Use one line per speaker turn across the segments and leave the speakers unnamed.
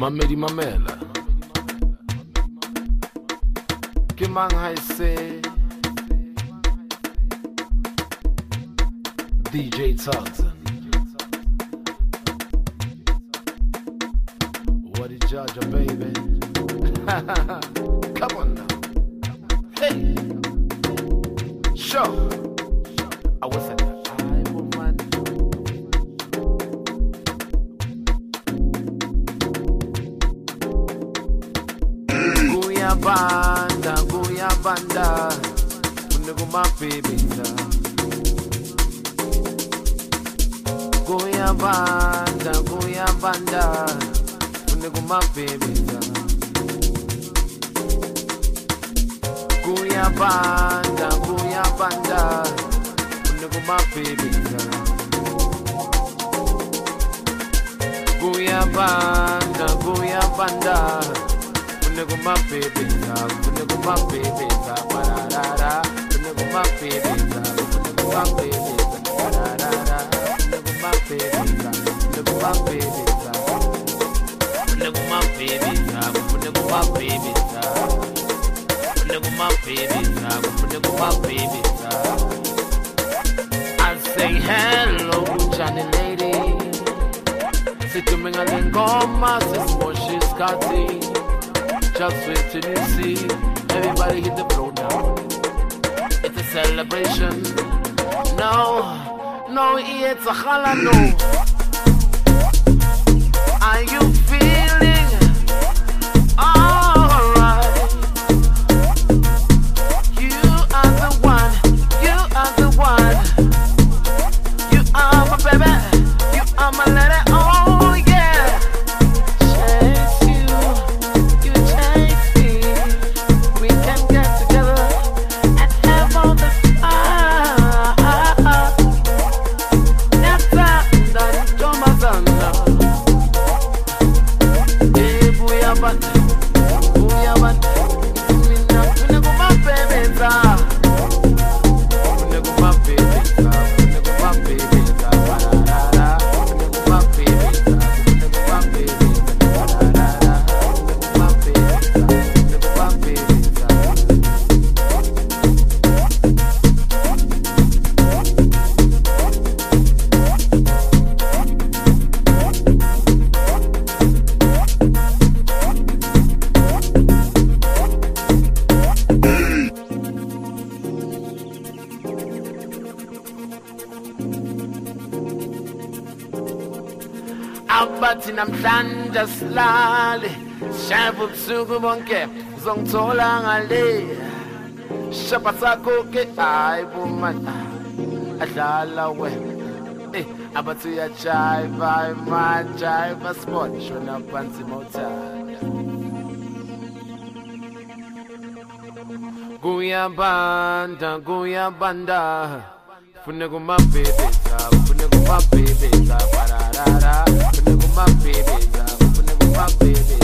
mamedi mamela. Ke mang ha se? Dj Tartan what is Jaja baby? Come on now. Hey. Sure I was at kuyabanda kuyabanda kunekumabhebheza kuyabanda kuyabanda kunekumabhebheza kuyabanda kuyabanda kunekumabhebheza kuyabanda kuyabanda kunekumabhebheza kunekumabhebheza pararara kunekumabhebheza kunekumabhebheza pararara kunekumabhebheza kunekumabhebheza kunekumabhebheza kunekumabhebheza kunekumabhebheza kunekumabhebheza I say hello Johnny lady Sithi ngale ngoma sesimoshi isikhathi Just wait till you see everybody hit the floor now. It's a celebration. No, no, it's a chala no. Are you namhlanje silale. Shaya ubusuku bonke uzongithola ngale. Shapa sakho ke hayi bomana adlala wena. Eh, abathi uyajiva imajiva sport shona phansi mothanda kuyabanda kuyabanda fune kumabhebheza fune kumabhebheza pararara fune kumabhebheza fune kumabhebheza pararara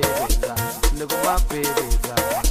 baby, look at my baby,